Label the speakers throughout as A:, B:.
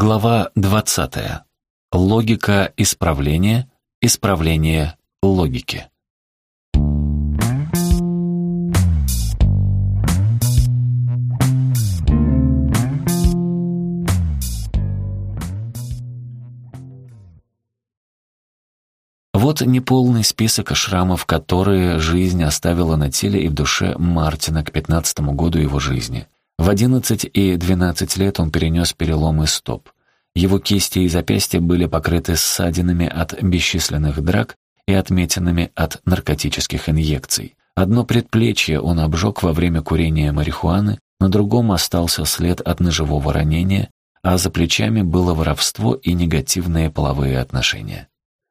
A: Глава 20. Логика исправления, исправление логики. Вот неполный список шрамов, которые жизнь оставила на теле и в душе Мартина к пятнадцатому году его жизни. В 11 и 12 лет он перенес переломы стоп. Его кисти и запястья были покрыты ссадинами от бесчисленных драк и отметинами от наркотических инъекций. Одно предплечье он обжег во время курения марихуаны, на другом остался след от ножевого ранения, а за плечами было воровство и негативные половые отношения.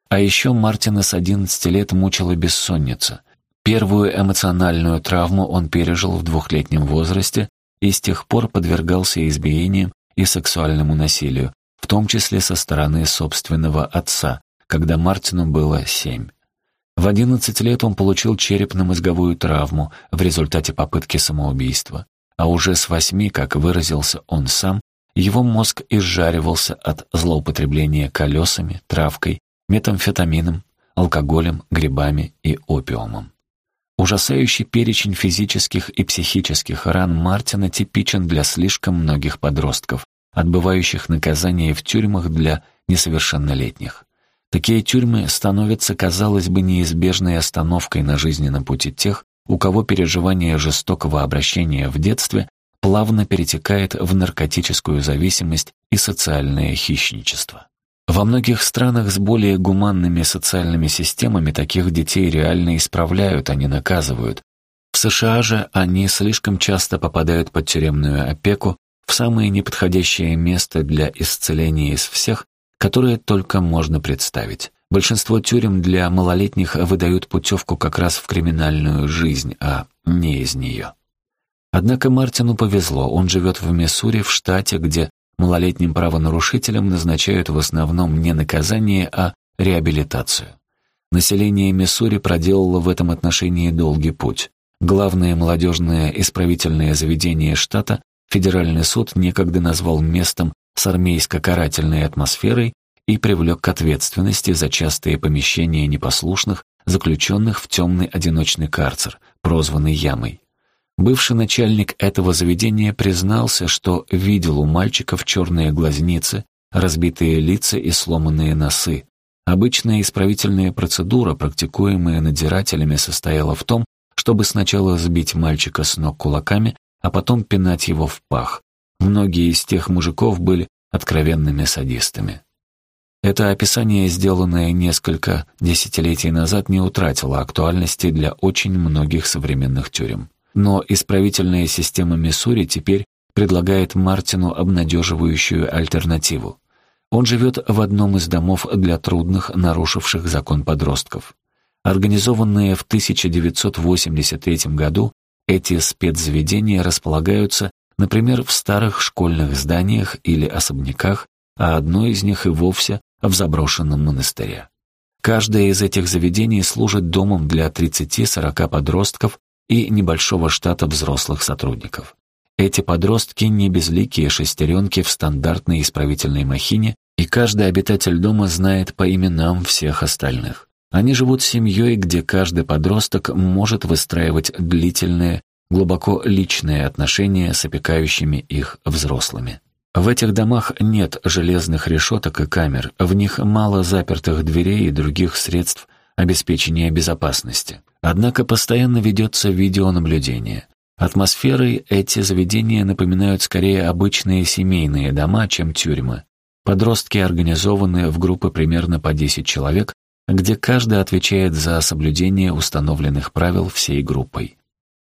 A: А еще Мартина с 11 лет мучила бессонница. Первую эмоциональную травму он пережил в двухлетнем возрасте и с тех пор подвергался избиениям и сексуальному насилию, в том числе со стороны собственного отца, когда Мартину было семь. В 11 лет он получил черепно-мозговую травму в результате попытки самоубийства, а уже с восьми, как выразился он сам, его мозг изжаривался от злоупотребления колесами, травкой, метамфетамином, алкоголем, грибами и опиумом. Ужасающий перечень физических и психических ран Мартина типичен для слишком многих подростков, отбывающих наказание в тюрьмах для несовершеннолетних. Такие тюрьмы становятся, казалось бы, неизбежной остановкой на жизненном пути тех, у кого переживание жестокого обращения в детстве плавно перетекает в наркотическую зависимость и социальное хищничество. Во многих странах с более гуманными социальными системами таких детей реально исправляют, а не наказывают. В США же они слишком часто попадают под тюремную опеку в самое неподходящее место для исцеления из всех, которые только можно представить. Большинство тюрем для малолетних выдают путевку как раз в криминальную жизнь, а не из нее. Однако Мартину повезло, он живет в Миссури, в штате, где Малолетним правонарушителям назначают в основном не наказание, а реабилитацию. Население Миссури проделало в этом отношении долгий путь. Главное молодежное исправительное заведение штата федеральный суд некогда назвал местом с армейско-карательной атмосферой и привлек к ответственности за частые помещения непослушных, заключенных в темный одиночный карцер, прозванный Ямой. Бывший начальник этого заведения признался, что видел у мальчиков черные глазницы, разбитые лица и сломанные носы. Обычная исправительная процедура, практикуемая надзирателями, состояла в том, чтобы сначала сбить мальчика с ног кулаками, а потом пинать его в пах. Многие из тех мужиков были откровенными садистами. Это описание, сделанное несколько десятилетий назад, не утратило актуальности для очень многих современных тюрем. Но исправительная система Миссури теперь предлагает Мартину обнадеживающую альтернативу. Он живет в одном из домов для трудных, нарушивших закон подростков. Организованные в 1983 году, эти спецзаведения располагаются, например, в старых школьных зданиях или особняках, а одно из них и вовсе в заброшенном монастыре. Каждое из этих заведений служит домом для 30-40 подростков и небольшого штата взрослых сотрудников. Эти подростки не безликие шестеренки в стандартной исправительной махине, и каждый обитатель дома знает по именам всех остальных. Они живут семьей, где каждый подросток может выстраивать длительные, глубоко личные отношения с опекающими их взрослыми. В этих домах нет железных решеток и камер, в них мало запертых дверей и других средств обеспечения безопасности. Однако постоянно ведется видеонаблюдение. Атмосферой эти заведения напоминают скорее обычные семейные дома, чем тюрьмы. Подростки организованы в группы примерно по 10 человек, где каждый отвечает за соблюдение установленных правил всей группой.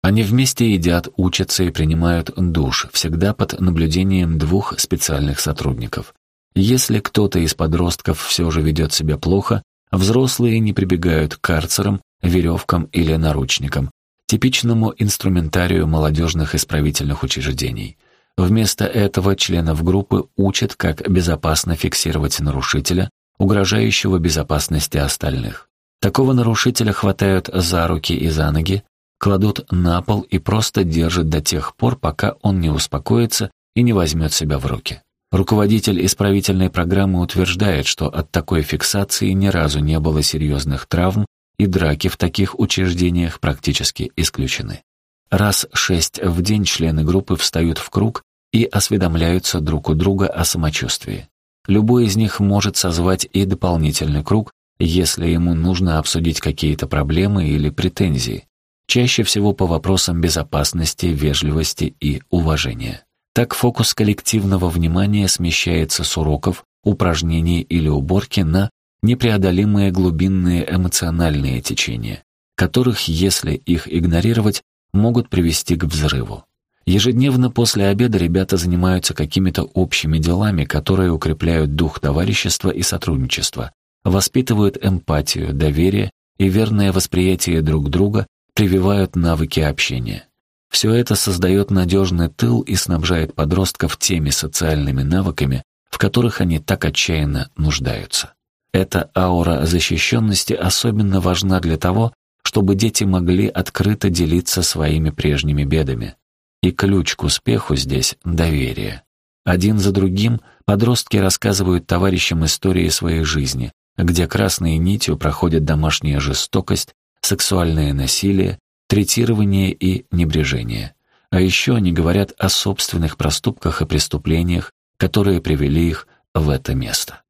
A: Они вместе едят, учатся и принимают душ, всегда под наблюдением двух специальных сотрудников. Если кто-то из подростков все же ведет себя плохо, взрослые не прибегают к карцерам, веревкам или наручникам, типичному инструментарию молодежных исправительных учреждений. Вместо этого членов группы учат, как безопасно фиксировать нарушителя, угрожающего безопасности остальных. Такого нарушителя хватают за руки и за ноги, кладут на пол и просто держат до тех пор, пока он не успокоится и не возьмет себя в руки. Руководитель исправительной программы утверждает, что от такой фиксации ни разу не было серьезных травм, и драки в таких учреждениях практически исключены. Раз шесть в день члены группы встают в круг и осведомляются друг у друга о самочувствии. Любой из них может созвать и дополнительный круг, если ему нужно обсудить какие-то проблемы или претензии, чаще всего по вопросам безопасности, вежливости и уважения. Так фокус коллективного внимания смещается с уроков, упражнений или уборки на непреодолимые глубинные эмоциональные течения, которых, если их игнорировать, могут привести к взрыву. Ежедневно после обеда ребята занимаются какими-то общими делами, которые укрепляют дух товарищества и сотрудничества, воспитывают эмпатию, доверие и верное восприятие друг друга, прививают навыки общения. Все это создает надежный тыл и снабжает подростков теми социальными навыками, в которых они так отчаянно нуждаются. Эта аура защищенности особенно важна для того, чтобы дети могли открыто делиться своими прежними бедами. И ключ к успеху здесь — доверие. Один за другим подростки рассказывают товарищам истории своей жизни, где красной нитью проходит домашняя жестокость, сексуальное насилие, третирование и небрежение. А еще они говорят о собственных проступках и преступлениях, которые привели их в это место.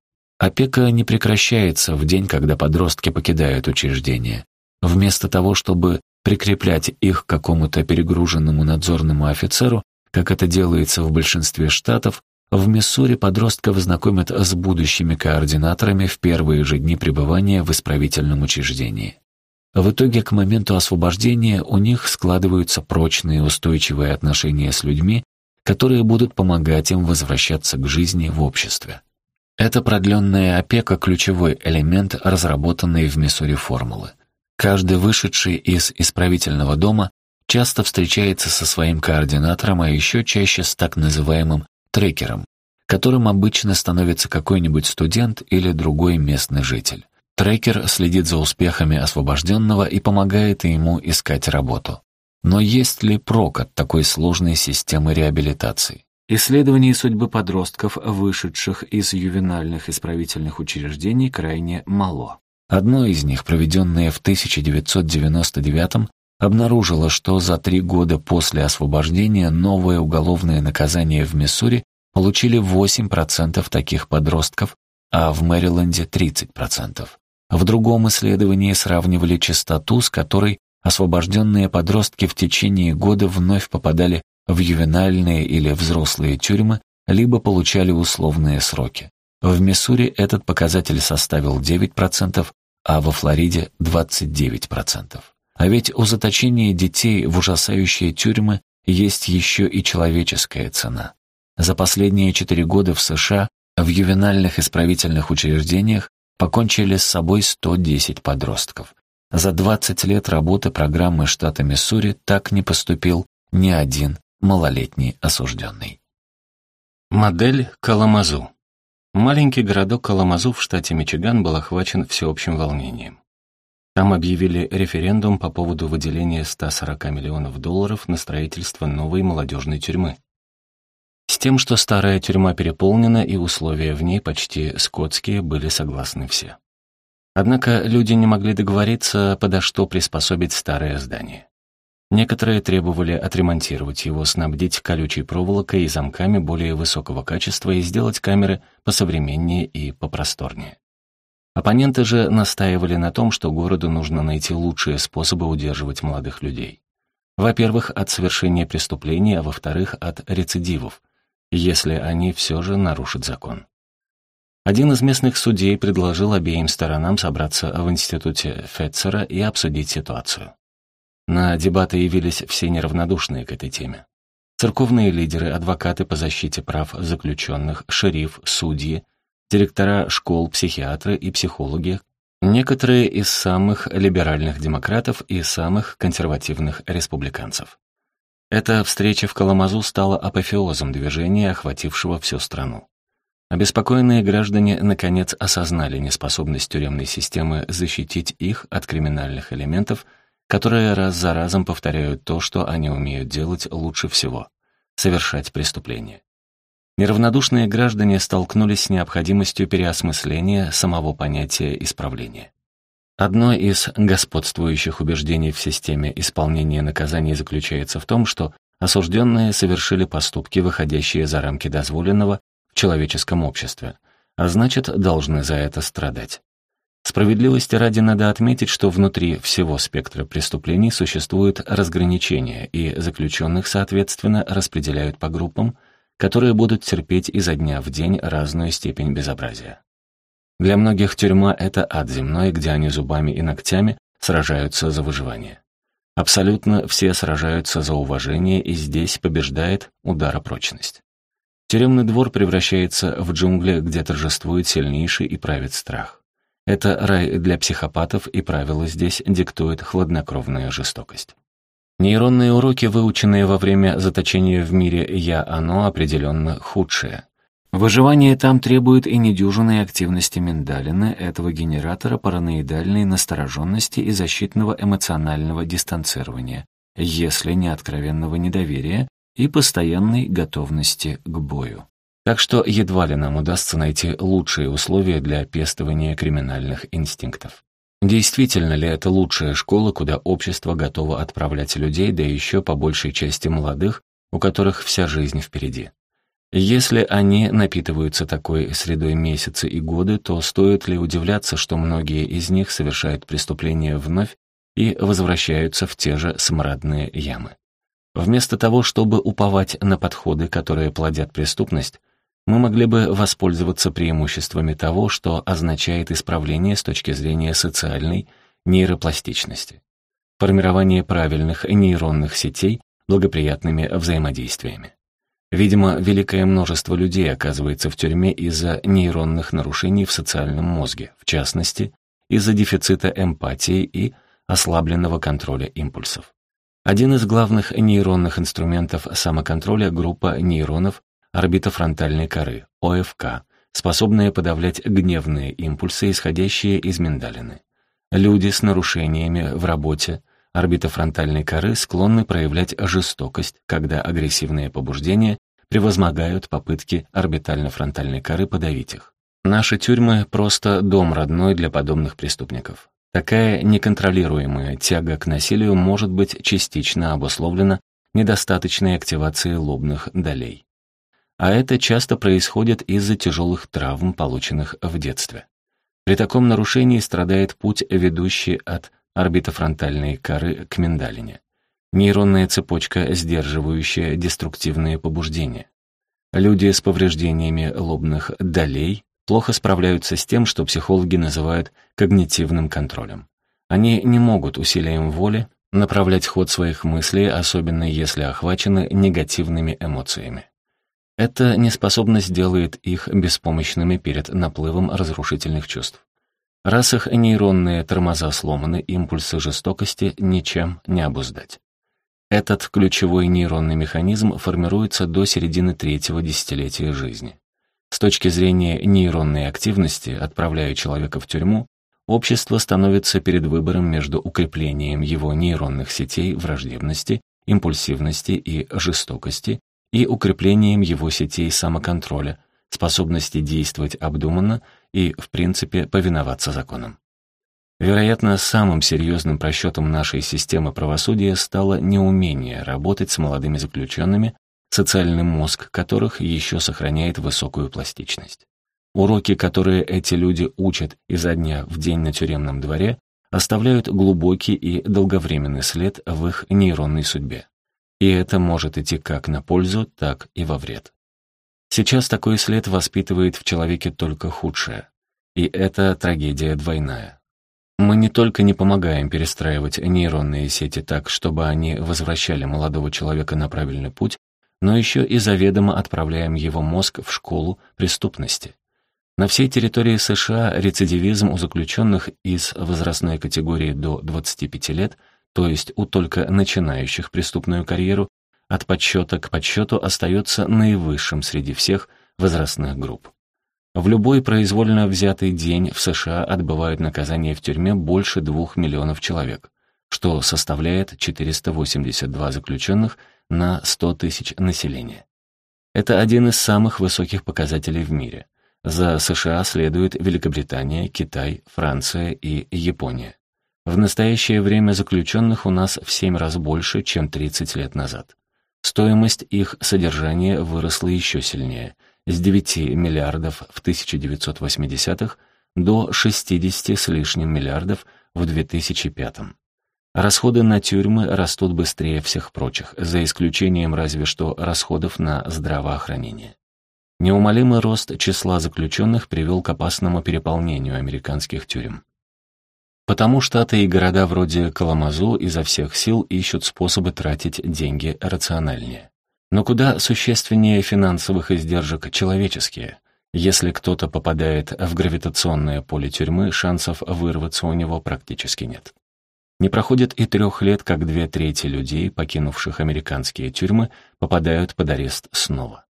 A: Опека не прекращается в день, когда подростки покидают учреждение. Вместо того, чтобы прикреплять их к какому-то перегруженному надзорному офицеру, как это делается в большинстве штатов, в Миссури подростков знакомят с будущими координаторами в первые же дни пребывания в исправительном учреждении. В итоге к моменту освобождения у них складываются прочные устойчивые отношения с людьми, которые будут помогать им возвращаться к жизни в обществе. Эта продленная опека – ключевой элемент разработанной в Миссури формулы. Каждый вышедший из исправительного дома часто встречается со своим координатором, а еще чаще с так называемым трекером, которым обычно становится какой-нибудь студент или другой местный житель. Трекер следит за успехами освобожденного и помогает ему искать работу. Но есть ли прок от такой сложной системы реабилитации? Исследований судьбы подростков, вышедших из ювенальных исправительных учреждений, крайне мало. Одно из них, проведенное в 1999 обнаружило, что за три года после освобождения новое уголовное наказание в Миссури получили 8% таких подростков, а в Мэриленде 30%. В другом исследовании сравнивали частоту, с которой освобожденные подростки в течение года вновь попадали в ювенальные или взрослые тюрьмы, либо получали условные сроки. В Миссури этот показатель составил 9%, а во Флориде 29%. А ведь у заточения детей в ужасающие тюрьмы есть еще и человеческая цена. За последние четыре года в США в ювенальных исправительных учреждениях покончили с собой 110 подростков. За 20 лет работы программы штата Миссури так не поступил ни один малолетний осужденный. Модель Каламазу Маленький городок Каламазу в штате Мичиган был охвачен всеобщим волнением. Там объявили референдум по поводу выделения 140 миллионов долларов на строительство новой молодежной тюрьмы. С тем, что старая тюрьма переполнена и условия в ней почти скотские, были согласны все. Однако люди не могли договориться, подо что приспособить старое здание. Некоторые требовали отремонтировать его, снабдить колючей проволокой и замками более высокого качества и сделать камеры посовременнее и попросторнее. Оппоненты же настаивали на том, что городу нужно найти лучшие способы удерживать молодых людей. Во-первых, от совершения преступлений, а во-вторых, от рецидивов, если они все же нарушат закон. Один из местных судей предложил обеим сторонам собраться в институте Фетцера и обсудить ситуацию. На дебаты явились все неравнодушные к этой теме. Церковные лидеры, адвокаты по защите прав заключенных, шериф, судьи, директора школ, психиатры и психологи, некоторые из самых либеральных демократов и самых консервативных республиканцев. Эта встреча в Каламазу стала апофеозом движения, охватившего всю страну. Обеспокоенные граждане наконец осознали неспособность тюремной системы защитить их от криминальных элементов – которые раз за разом повторяют то, что они умеют делать лучше всего — совершать преступления. неравнодушные граждане столкнулись с необходимостью переосмысления самого понятия исправления. Одно из господствующих убеждений в системе исполнения наказаний заключается в том, что осужденные совершили поступки, выходящие за рамки дозволенного в человеческом обществе, а значит, должны за это страдать. Справедливости ради надо отметить, что внутри всего спектра преступлений существует разграничение, и заключенных, соответственно, распределяют по группам, которые будут терпеть изо дня в день разную степень безобразия. Для многих тюрьма — это ад земной, где они зубами и ногтями сражаются за выживание. Абсолютно все сражаются за уважение, и здесь побеждает ударопрочность. Тюремный двор превращается в джунгли, где торжествует сильнейший и правит страх. Это рай для психопатов, и правила здесь диктует хладнокровная жестокость. Нейронные уроки, выученные во время заточения в мире «я-оно», определенно худшие. Выживание там требует и недюжинной активности миндалины, этого генератора параноидальной настороженности и защитного эмоционального дистанцирования, если не откровенного недоверия и постоянной готовности к бою. Так что едва ли нам удастся найти лучшие условия для пестования криминальных инстинктов. Действительно ли это лучшая школа, куда общество готово отправлять людей, да еще по большей части молодых, у которых вся жизнь впереди? Если они напитываются такой средой месяцы и годы, то стоит ли удивляться, что многие из них совершают преступления вновь и возвращаются в те же смрадные ямы? Вместо того, чтобы уповать на подходы, которые плодят преступность, мы могли бы воспользоваться преимуществами того, что означает исправление с точки зрения социальной нейропластичности. Формирование правильных нейронных сетей благоприятными взаимодействиями. Видимо, великое множество людей оказывается в тюрьме из-за нейронных нарушений в социальном мозге, в частности, из-за дефицита эмпатии и ослабленного контроля импульсов. Один из главных нейронных инструментов самоконтроля — группа нейронов орбитофронтальной коры, ОФК, способная подавлять гневные импульсы, исходящие из миндалины. Люди с нарушениями в работе орбитофронтальной коры склонны проявлять жестокость, когда агрессивные побуждения превозмогают попытки орбитально-фронтальной коры подавить их. Наши тюрьмы — просто дом родной для подобных преступников. Такая неконтролируемая тяга к насилию может быть частично обусловлена недостаточной активацией лобных долей а это часто происходит из-за тяжелых травм, полученных в детстве. При таком нарушении страдает путь, ведущий от орбитофронтальной коры к миндалине. Нейронная цепочка, сдерживающая деструктивные побуждения. Люди с повреждениями лобных долей плохо справляются с тем, что психологи называют когнитивным контролем. Они не могут усилием воли направлять ход своих мыслей, особенно если охвачены негативными эмоциями. Эта неспособность делает их беспомощными перед наплывом разрушительных чувств. Раз их нейронные тормоза сломаны, импульсы жестокости ничем не обуздать. Этот ключевой нейронный механизм формируется до середины третьего десятилетия жизни. С точки зрения нейронной активности, отправляя человека в тюрьму, общество становится перед выбором между укреплением его нейронных сетей враждебности, импульсивности и жестокости и укреплением его сетей самоконтроля, способности действовать обдуманно и, в принципе, повиноваться законам. Вероятно, самым серьезным просчетом нашей системы правосудия стало неумение работать с молодыми заключенными, социальный мозг которых еще сохраняет высокую пластичность. Уроки, которые эти люди учат изо дня в день на тюремном дворе, оставляют глубокий и долговременный след в их нейронной судьбе. И это может идти как на пользу, так и во вред. Сейчас такой след воспитывает в человеке только худшее. И это трагедия двойная. Мы не только не помогаем перестраивать нейронные сети так, чтобы они возвращали молодого человека на правильный путь, но еще и заведомо отправляем его мозг в школу преступности. На всей территории США рецидивизм у заключенных из возрастной категории до 25 лет – то есть у только начинающих преступную карьеру, от подсчета к подсчету остается наивысшим среди всех возрастных групп. В любой произвольно взятый день в США отбывают наказание в тюрьме больше двух миллионов человек, что составляет 482 заключенных на 100 тысяч населения. Это один из самых высоких показателей в мире. За США следуют Великобритания, Китай, Франция и Япония. В настоящее время заключенных у нас в 7 раз больше, чем 30 лет назад. Стоимость их содержания выросла еще сильнее – с 9 миллиардов в 1980-х до 60 с лишним миллиардов в 2005 -м. Расходы на тюрьмы растут быстрее всех прочих, за исключением разве что расходов на здравоохранение. Неумолимый рост числа заключенных привел к опасному переполнению американских тюрем. Потому штаты и города вроде Каламазу изо всех сил ищут способы тратить деньги рациональнее. Но куда существеннее финансовых издержек человеческие. Если кто-то попадает в гравитационное поле тюрьмы, шансов вырваться у него практически нет. Не проходит и трех лет, как две трети людей, покинувших американские тюрьмы, попадают под арест снова.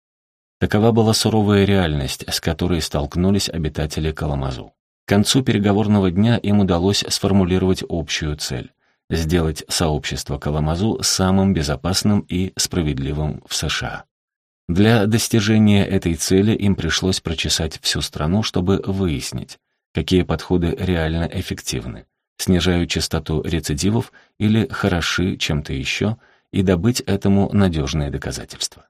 A: Такова была суровая реальность, с которой столкнулись обитатели Каламазу. К концу переговорного дня им удалось сформулировать общую цель — сделать сообщество Каламазу самым безопасным и справедливым в США. Для достижения этой цели им пришлось прочесать всю страну, чтобы выяснить, какие подходы реально эффективны, снижают частоту рецидивов или хороши чем-то еще, и добыть этому надежные доказательства.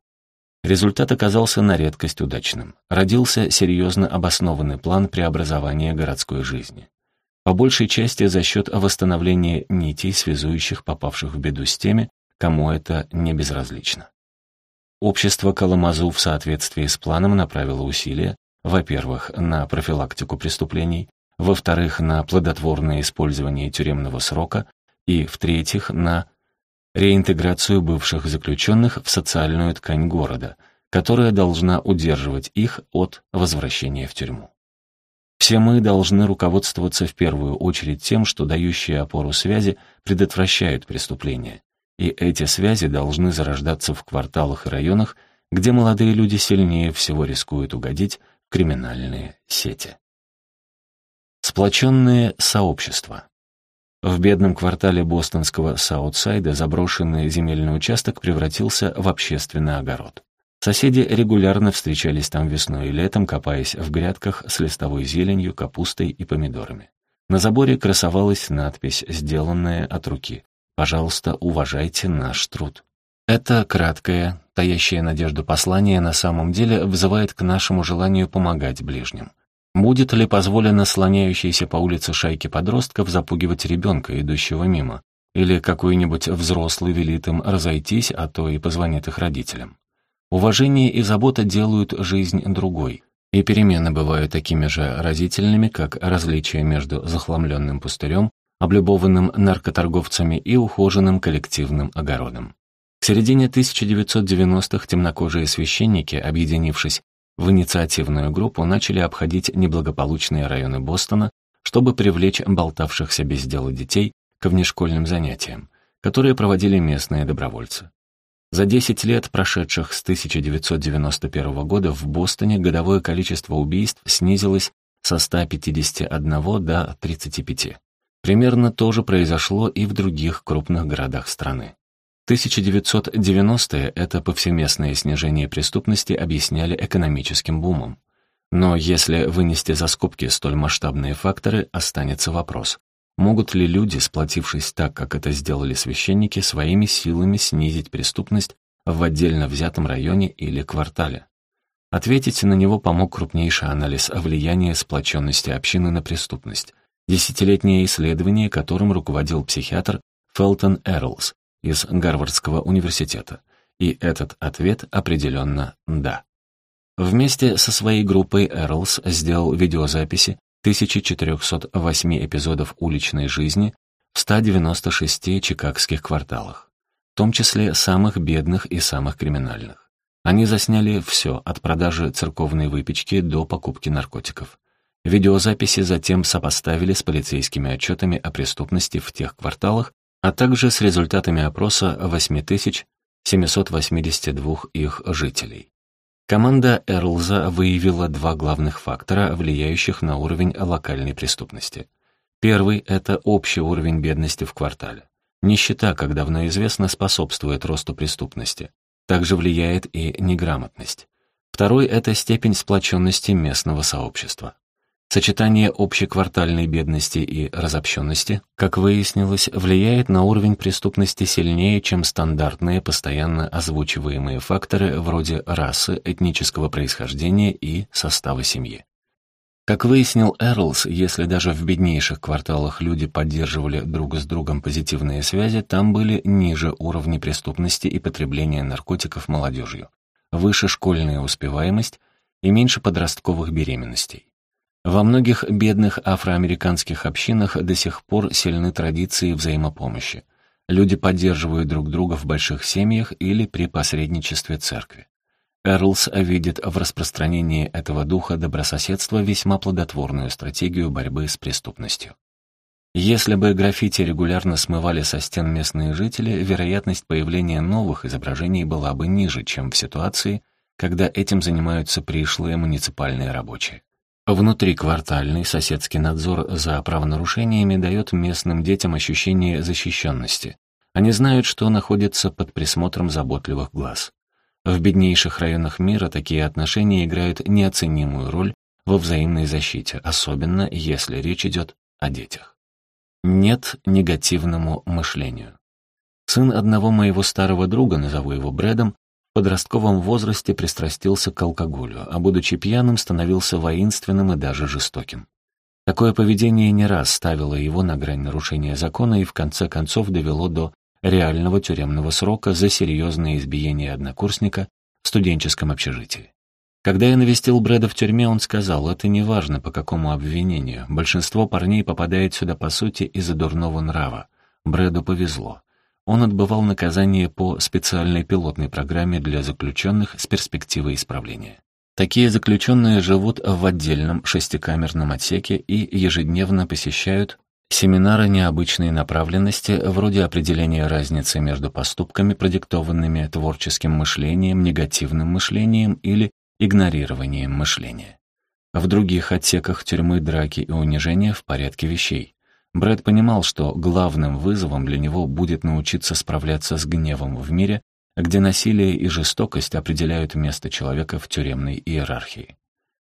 A: Результат оказался на редкость удачным. Родился серьезно обоснованный план преобразования городской жизни. По большей части за счет восстановления нитей, связующих попавших в беду с теми, кому это не безразлично. Общество Каламазу в соответствии с планом направило усилия, во-первых, на профилактику преступлений, во-вторых, на плодотворное использование тюремного срока и, в-третьих, на реинтеграцию бывших заключенных в социальную ткань города, которая должна удерживать их от возвращения в тюрьму. Все мы должны руководствоваться в первую очередь тем, что дающие опору связи предотвращают преступления, и эти связи должны зарождаться в кварталах и районах, где молодые люди сильнее всего рискуют угодить в криминальные сети. Сплоченные сообщества. В бедном квартале бостонского Саутсайда заброшенный земельный участок превратился в общественный огород. Соседи регулярно встречались там весной и летом, копаясь в грядках с листовой зеленью, капустой и помидорами. На заборе красовалась надпись, сделанная от руки. «Пожалуйста, уважайте наш труд». Это краткое, таящее надежду послание на самом деле вызывает к нашему желанию помогать ближним. Будет ли позволено слоняющейся по улице шайке подростков запугивать ребенка, идущего мимо? Или какой-нибудь взрослый велит им разойтись, а то и позвонит их родителям? Уважение и забота делают жизнь другой. И перемены бывают такими же разительными, как различие между захламленным пустырем, облюбованным наркоторговцами и ухоженным коллективным огородом. К середине 1990-х темнокожие священники, объединившись в инициативную группу начали обходить неблагополучные районы Бостона, чтобы привлечь болтавшихся без дела детей к внешкольным занятиям, которые проводили местные добровольцы. За 10 лет, прошедших с 1991 года, в Бостоне годовое количество убийств снизилось со 151 до 35. Примерно то же произошло и в других крупных городах страны. 1990-е это повсеместное снижение преступности объясняли экономическим бумом. Но если вынести за скобки столь масштабные факторы, останется вопрос. Могут ли люди, сплотившись так, как это сделали священники, своими силами снизить преступность в отдельно взятом районе или квартале? Ответить на него помог крупнейший анализ влияния сплоченности общины на преступность, десятилетнее исследование, которым руководил психиатр Фелтон Эрлс, из Гарвардского университета, и этот ответ определенно «да». Вместе со своей группой Эрлс сделал видеозаписи 1408 эпизодов уличной жизни в 196 чикагских кварталах, в том числе самых бедных и самых криминальных. Они засняли все, от продажи церковной выпечки до покупки наркотиков. Видеозаписи затем сопоставили с полицейскими отчетами о преступности в тех кварталах, а также с результатами опроса 8782 их жителей. Команда Эрлза выявила два главных фактора, влияющих на уровень локальной преступности. Первый — это общий уровень бедности в квартале. Нищета, как давно известно, способствует росту преступности. Также влияет и неграмотность. Второй — это степень сплоченности местного сообщества. Сочетание общеквартальной бедности и разобщенности, как выяснилось, влияет на уровень преступности сильнее, чем стандартные, постоянно озвучиваемые факторы вроде расы, этнического происхождения и состава семьи. Как выяснил Эрлс, если даже в беднейших кварталах люди поддерживали друг с другом позитивные связи, там были ниже уровни преступности и потребления наркотиков молодежью, выше школьная успеваемость и меньше подростковых беременностей. Во многих бедных афроамериканских общинах до сих пор сильны традиции взаимопомощи. Люди поддерживают друг друга в больших семьях или при посредничестве церкви. Эрлс видит в распространении этого духа добрососедства весьма плодотворную стратегию борьбы с преступностью. Если бы граффити регулярно смывали со стен местные жители, вероятность появления новых изображений была бы ниже, чем в ситуации, когда этим занимаются пришлые муниципальные рабочие. Внутриквартальный соседский надзор за правонарушениями дает местным детям ощущение защищенности. Они знают, что находятся под присмотром заботливых глаз. В беднейших районах мира такие отношения играют неоценимую роль во взаимной защите, особенно если речь идет о детях. Нет негативному мышлению. Сын одного моего старого друга, назову его Брэдом, подростковом возрасте пристрастился к алкоголю, а будучи пьяным, становился воинственным и даже жестоким. Такое поведение не раз ставило его на грань нарушения закона и в конце концов довело до реального тюремного срока за серьезное избиение однокурсника в студенческом общежитии. Когда я навестил Брэда в тюрьме, он сказал, это не важно по какому обвинению. Большинство парней попадает сюда по сути из-за дурного нрава. Брэду повезло он отбывал наказание по специальной пилотной программе для заключенных с перспективой исправления. Такие заключенные живут в отдельном шестикамерном отсеке и ежедневно посещают семинары необычной направленности вроде определения разницы между поступками, продиктованными творческим мышлением, негативным мышлением или игнорированием мышления. В других отсеках тюрьмы драки и унижения в порядке вещей. Брэд понимал, что главным вызовом для него будет научиться справляться с гневом в мире, где насилие и жестокость определяют место человека в тюремной иерархии.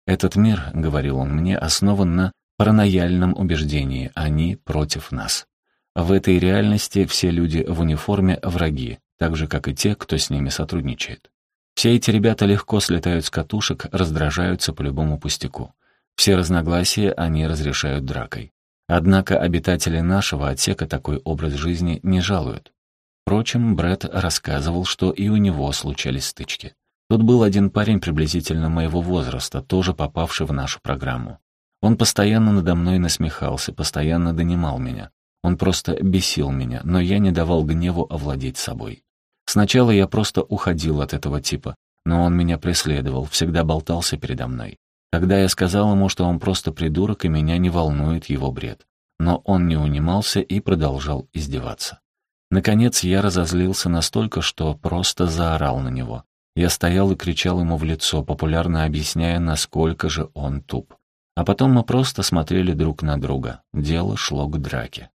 A: «Этот мир, — говорил он мне, — основан на паранояльном убеждении «они против нас». В этой реальности все люди в униформе — враги, так же, как и те, кто с ними сотрудничает. Все эти ребята легко слетают с катушек, раздражаются по любому пустяку. Все разногласия они разрешают дракой. Однако обитатели нашего отсека такой образ жизни не жалуют. Впрочем, Брэд рассказывал, что и у него случались стычки. Тут был один парень приблизительно моего возраста, тоже попавший в нашу программу. Он постоянно надо мной насмехался, постоянно донимал меня. Он просто бесил меня, но я не давал гневу овладеть собой. Сначала я просто уходил от этого типа, но он меня преследовал, всегда болтался передо мной. Тогда я сказал ему, что он просто придурок и меня не волнует его бред. Но он не унимался и продолжал издеваться. Наконец я разозлился настолько, что просто заорал на него. Я стоял и кричал ему в лицо, популярно объясняя, насколько же он туп. А потом мы просто смотрели друг на друга. Дело шло к драке.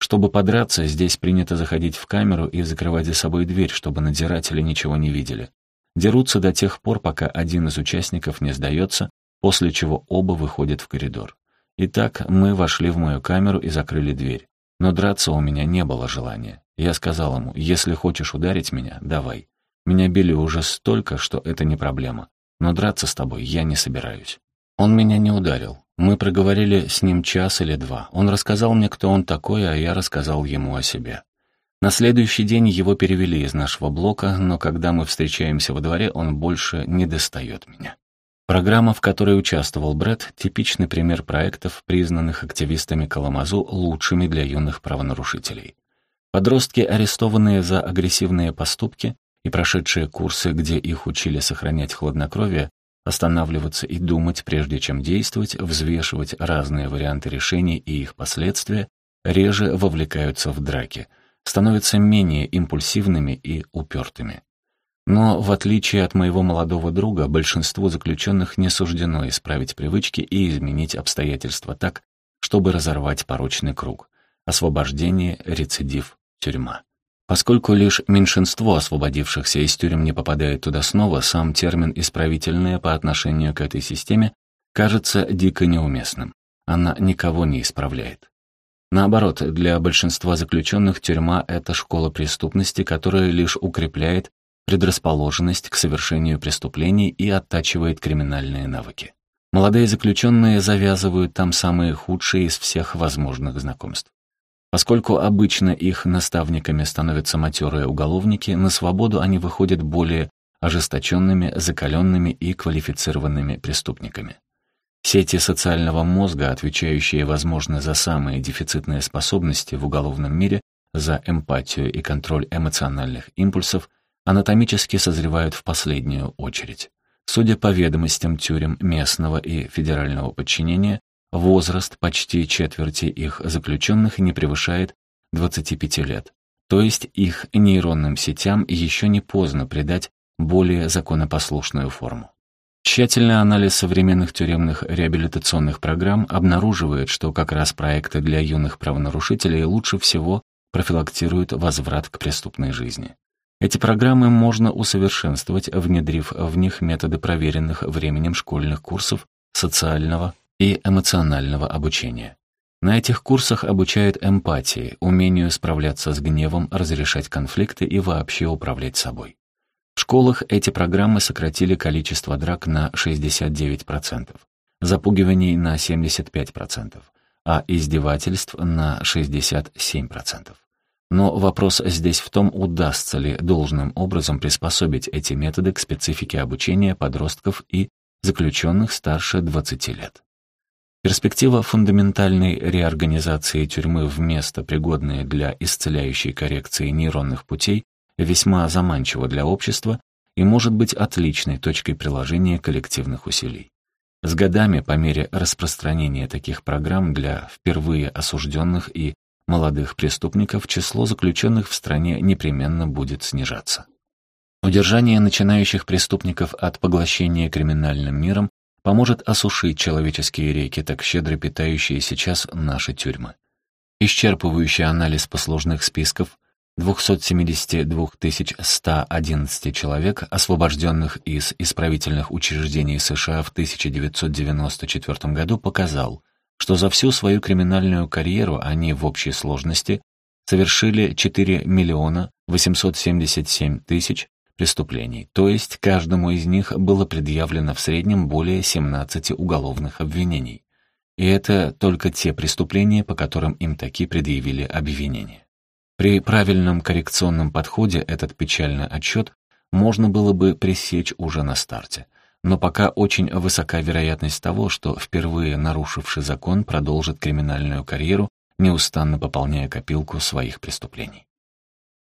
A: Чтобы подраться, здесь принято заходить в камеру и закрывать за собой дверь, чтобы надзиратели ничего не видели. Дерутся до тех пор, пока один из участников не сдается после чего оба выходят в коридор. Итак, мы вошли в мою камеру и закрыли дверь. Но драться у меня не было желания. Я сказал ему, если хочешь ударить меня, давай. Меня били уже столько, что это не проблема. Но драться с тобой я не собираюсь. Он меня не ударил. Мы проговорили с ним час или два. Он рассказал мне, кто он такой, а я рассказал ему о себе. На следующий день его перевели из нашего блока, но когда мы встречаемся во дворе, он больше не достает меня. Программа, в которой участвовал Брэд, типичный пример проектов, признанных активистами Каламазу лучшими для юных правонарушителей. Подростки, арестованные за агрессивные поступки и прошедшие курсы, где их учили сохранять хладнокровие, останавливаться и думать, прежде чем действовать, взвешивать разные варианты решений и их последствия, реже вовлекаются в драки, становятся менее импульсивными и упертыми. Но, в отличие от моего молодого друга, большинству заключенных не суждено исправить привычки и изменить обстоятельства так, чтобы разорвать порочный круг. Освобождение, рецидив, тюрьма. Поскольку лишь меньшинство освободившихся из тюрем не попадает туда снова, сам термин «исправительное» по отношению к этой системе кажется дико неуместным. Она никого не исправляет. Наоборот, для большинства заключенных тюрьма — это школа преступности, которая лишь укрепляет предрасположенность к совершению преступлений и оттачивает криминальные навыки. Молодые заключенные завязывают там самые худшие из всех возможных знакомств. Поскольку обычно их наставниками становятся матерые уголовники, на свободу они выходят более ожесточенными, закаленными и квалифицированными преступниками. Сети социального мозга, отвечающие, возможно, за самые дефицитные способности в уголовном мире, за эмпатию и контроль эмоциональных импульсов, анатомически созревают в последнюю очередь. Судя по ведомостям тюрем местного и федерального подчинения, возраст почти четверти их заключенных не превышает 25 лет. То есть их нейронным сетям еще не поздно придать более законопослушную форму. Тщательный анализ современных тюремных реабилитационных программ обнаруживает, что как раз проекты для юных правонарушителей лучше всего профилактируют возврат к преступной жизни. Эти программы можно усовершенствовать, внедрив в них методы проверенных временем школьных курсов социального и эмоционального обучения. На этих курсах обучают эмпатии, умению справляться с гневом, разрешать конфликты и вообще управлять собой. В школах эти программы сократили количество драк на 69%, запугиваний на 75%, а издевательств на 67%. Но вопрос здесь в том, удастся ли должным образом приспособить эти методы к специфике обучения подростков и заключенных старше 20 лет. Перспектива фундаментальной реорганизации тюрьмы в место, пригодное для исцеляющей коррекции нейронных путей, весьма заманчива для общества и может быть отличной точкой приложения коллективных усилий. С годами, по мере распространения таких программ для впервые осужденных и молодых преступников число заключенных в стране непременно будет снижаться. Удержание начинающих преступников от поглощения криминальным миром поможет осушить человеческие реки, так щедро питающие сейчас наши тюрьмы. Исчерпывающий анализ послужных списков 272 111 человек, освобожденных из исправительных учреждений США в 1994 году, показал, что за всю свою криминальную карьеру они в общей сложности совершили 4 миллиона 877 тысяч преступлений, то есть каждому из них было предъявлено в среднем более 17 уголовных обвинений. И это только те преступления, по которым им таки предъявили обвинения. При правильном коррекционном подходе этот печальный отчет можно было бы пресечь уже на старте но пока очень высока вероятность того, что впервые нарушивший закон продолжит криминальную карьеру, неустанно пополняя копилку своих преступлений.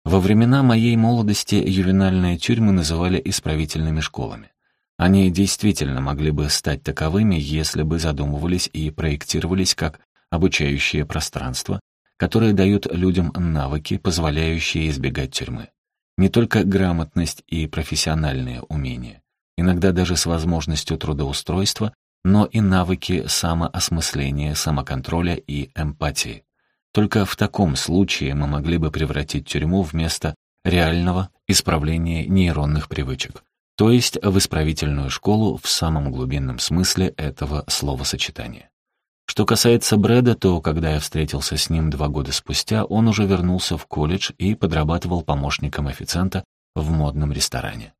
A: Во времена моей молодости ювенальные тюрьмы называли исправительными школами. Они действительно могли бы стать таковыми, если бы задумывались и проектировались как обучающее пространство, которые дают людям навыки, позволяющие избегать тюрьмы. Не только грамотность и профессиональные умения, иногда даже с возможностью трудоустройства, но и навыки самоосмысления, самоконтроля и эмпатии. Только в таком случае мы могли бы превратить тюрьму в место реального исправления нейронных привычек, то есть в исправительную школу в самом глубинном смысле этого словосочетания. Что касается Брэда, то когда я встретился с ним два года спустя, он уже вернулся в колледж и подрабатывал помощником официанта в модном ресторане.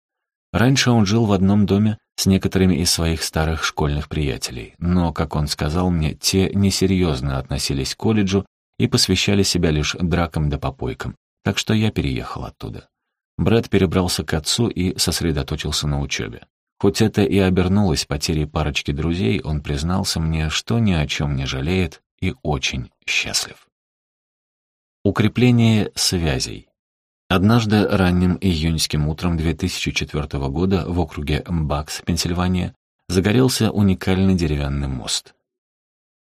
A: Раньше он жил в одном доме с некоторыми из своих старых школьных приятелей, но, как он сказал мне, те несерьезно относились к колледжу и посвящали себя лишь дракам да попойкам, так что я переехал оттуда. Брэд перебрался к отцу и сосредоточился на учебе. Хоть это и обернулось потерей парочки друзей, он признался мне, что ни о чем не жалеет и очень счастлив. Укрепление связей. Однажды ранним июньским утром 2004 года в округе Бакс, Пенсильвания, загорелся уникальный деревянный мост.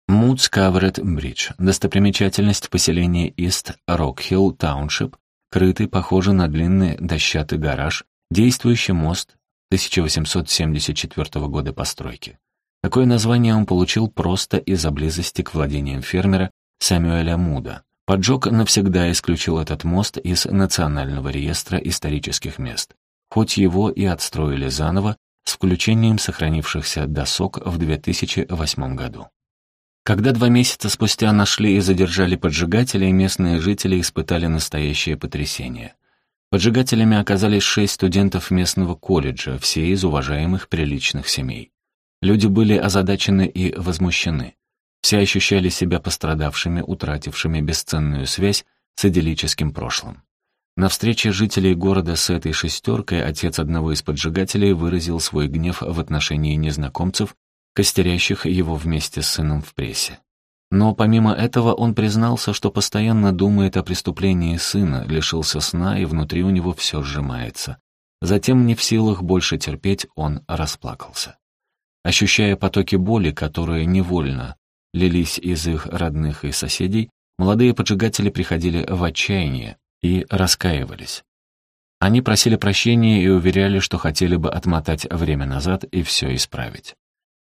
A: Mood's Covered Bridge, достопримечательность поселения East Rockhill Township, крытый, похожий на длинный дощатый гараж, действующий мост 1874 года постройки. Такое название он получил просто из-за близости к владениям фермера Сэмюэля Муда, Поджог навсегда исключил этот мост из Национального реестра исторических мест, хоть его и отстроили заново с включением сохранившихся досок в 2008 году. Когда два месяца спустя нашли и задержали поджигателей, местные жители испытали настоящее потрясение. Поджигателями оказались шесть студентов местного колледжа, все из уважаемых приличных семей. Люди были озадачены и возмущены. Все ощущали себя пострадавшими, утратившими бесценную связь с идиллическим прошлым. На встрече жителей города с этой шестеркой отец одного из поджигателей выразил свой гнев в отношении незнакомцев, костерящих его вместе с сыном в прессе. Но помимо этого он признался, что постоянно думает о преступлении сына, лишился сна и внутри у него все сжимается. Затем, не в силах больше терпеть, он расплакался. Ощущая потоки боли, которые невольно лились из их родных и соседей, молодые поджигатели приходили в отчаяние и раскаивались. Они просили прощения и уверяли, что хотели бы отмотать время назад и все исправить.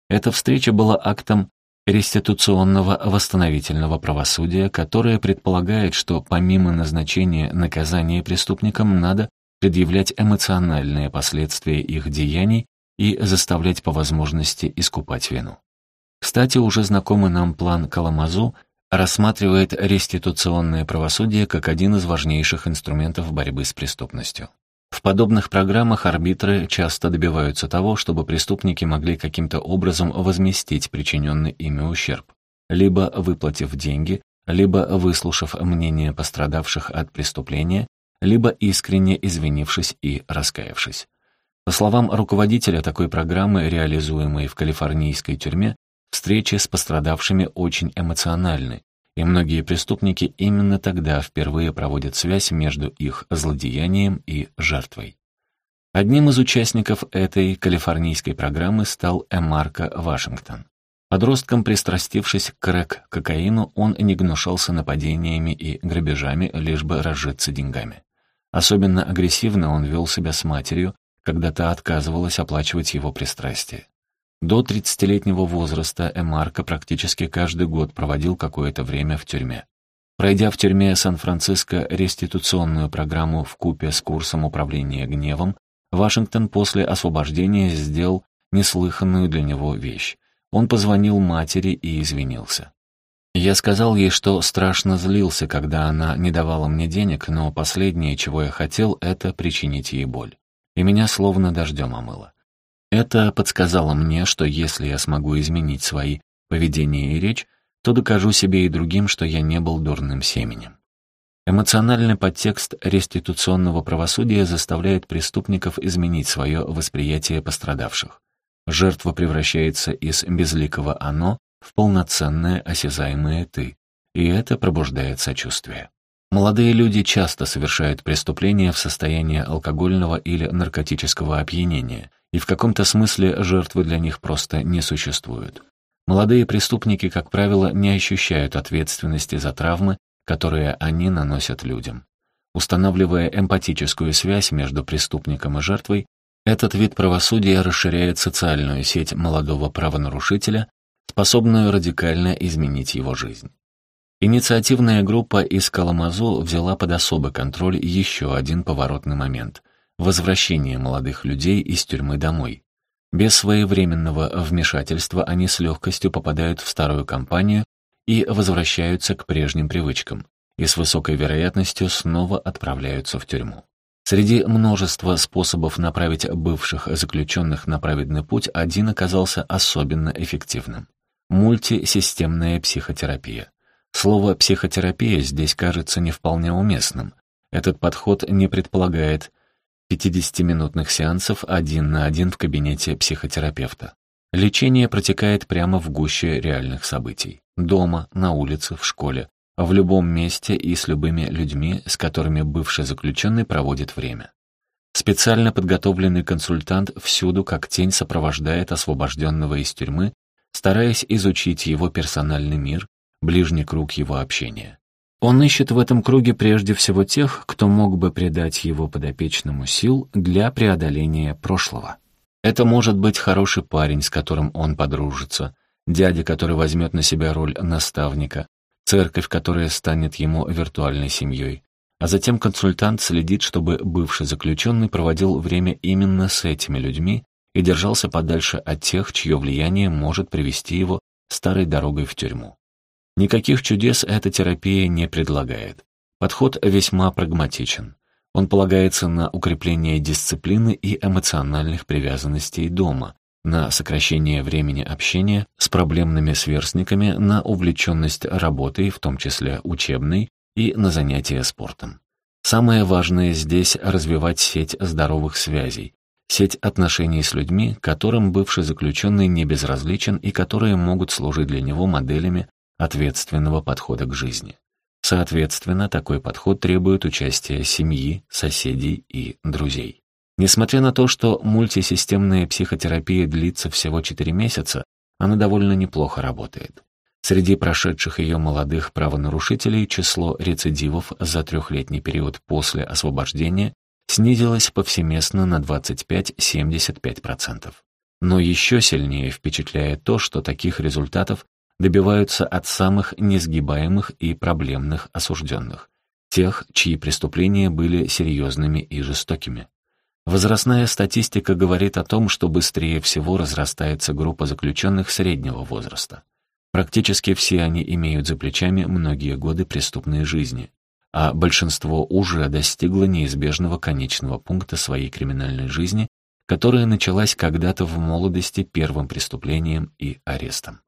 A: Эта встреча была актом реституционного восстановительного правосудия, которое предполагает, что помимо назначения наказания преступникам надо предъявлять эмоциональные последствия их деяний и заставлять по возможности искупать вину. Кстати, уже знакомый нам план Каламазу рассматривает реституционное правосудие как один из важнейших инструментов борьбы с преступностью. В подобных программах арбитры часто добиваются того, чтобы преступники могли каким-то образом возместить причиненный ими ущерб, либо выплатив деньги, либо выслушав мнение пострадавших от преступления, либо искренне извинившись и раскаявшись. По словам руководителя такой программы, реализуемой в калифорнийской тюрьме, встречи с пострадавшими очень эмоциональны, и многие преступники именно тогда впервые проводят связь между их злодеянием и жертвой. Одним из участников этой калифорнийской программы стал Эмарко Вашингтон. Подростком, пристрастившись к рэк-кокаину, он не гнушался нападениями и грабежами, лишь бы разжиться деньгами. Особенно агрессивно он вел себя с матерью, когда та отказывалась оплачивать его пристрастие. До 30-летнего возраста Эмарко практически каждый год проводил какое-то время в тюрьме. Пройдя в тюрьме Сан-Франциско реституционную программу в купе с курсом управления гневом, Вашингтон после освобождения сделал неслыханную для него вещь. Он позвонил матери и извинился. Я сказал ей, что страшно злился, когда она не давала мне денег, но последнее, чего я хотел, это причинить ей боль и меня словно дождем омыло. Это подсказало мне, что если я смогу изменить свои поведение и речь, то докажу себе и другим, что я не был дурным семенем. Эмоциональный подтекст реституционного правосудия заставляет преступников изменить свое восприятие пострадавших. Жертва превращается из безликого «оно» в полноценное осязаемое «ты», и это пробуждает сочувствие. Молодые люди часто совершают преступления в состоянии алкогольного или наркотического опьянения, и в каком-то смысле жертвы для них просто не существуют. Молодые преступники, как правило, не ощущают ответственности за травмы, которые они наносят людям. Устанавливая эмпатическую связь между преступником и жертвой, этот вид правосудия расширяет социальную сеть молодого правонарушителя, способную радикально изменить его жизнь. Инициативная группа из Каламазу взяла под особый контроль еще один поворотный момент — возвращение молодых людей из тюрьмы домой. Без своевременного вмешательства они с легкостью попадают в старую компанию и возвращаются к прежним привычкам, и с высокой вероятностью снова отправляются в тюрьму. Среди множества способов направить бывших заключенных на праведный путь один оказался особенно эффективным — мультисистемная психотерапия. Слово «психотерапия» здесь кажется не вполне уместным. Этот подход не предполагает 50-минутных сеансов один на один в кабинете психотерапевта. Лечение протекает прямо в гуще реальных событий. Дома, на улице, в школе, в любом месте и с любыми людьми, с которыми бывший заключенный проводит время. Специально подготовленный консультант всюду как тень сопровождает освобожденного из тюрьмы, стараясь изучить его персональный мир, ближний круг его общения. Он ищет в этом круге прежде всего тех, кто мог бы придать его подопечному сил для преодоления прошлого. Это может быть хороший парень, с которым он подружится, дядя, который возьмет на себя роль наставника, церковь, которая станет ему виртуальной семьей. А затем консультант следит, чтобы бывший заключенный проводил время именно с этими людьми и держался подальше от тех, чье влияние может привести его старой дорогой в тюрьму. Никаких чудес эта терапия не предлагает. Подход весьма прагматичен. Он полагается на укрепление дисциплины и эмоциональных привязанностей дома, на сокращение времени общения с проблемными сверстниками, на увлеченность работой, в том числе учебной, и на занятия спортом. Самое важное здесь — развивать сеть здоровых связей, сеть отношений с людьми, которым бывший заключенный не безразличен и которые могут служить для него моделями ответственного подхода к жизни. Соответственно, такой подход требует участия семьи, соседей и друзей. Несмотря на то, что мультисистемная психотерапия длится всего 4 месяца, она довольно неплохо работает. Среди прошедших ее молодых правонарушителей число рецидивов за трехлетний период после освобождения снизилось повсеместно на 25-75%. Но еще сильнее впечатляет то, что таких результатов добиваются от самых несгибаемых и проблемных осужденных, тех, чьи преступления были серьезными и жестокими. Возрастная статистика говорит о том, что быстрее всего разрастается группа заключенных среднего возраста. Практически все они имеют за плечами многие годы преступной жизни, а большинство уже достигло неизбежного конечного пункта своей криминальной жизни, которая началась когда-то в молодости первым преступлением и арестом.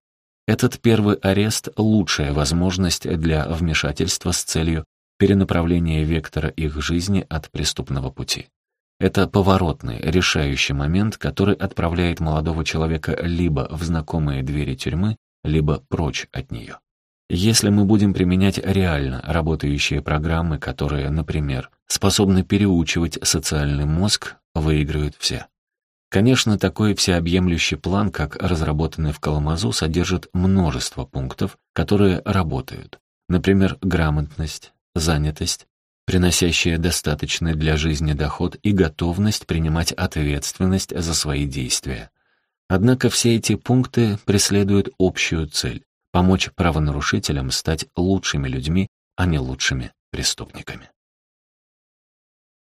A: Этот первый арест — лучшая возможность для вмешательства с целью перенаправления вектора их жизни от преступного пути. Это поворотный, решающий момент, который отправляет молодого человека либо в знакомые двери тюрьмы, либо прочь от нее. Если мы будем применять реально работающие программы, которые, например, способны переучивать социальный мозг, выиграют все. Конечно, такой всеобъемлющий план, как разработанный в Каламазу, содержит множество пунктов, которые работают. Например, грамотность, занятость, приносящая достаточный для жизни доход и готовность принимать ответственность за свои действия. Однако все эти пункты преследуют общую цель — помочь правонарушителям стать лучшими людьми, а не лучшими преступниками.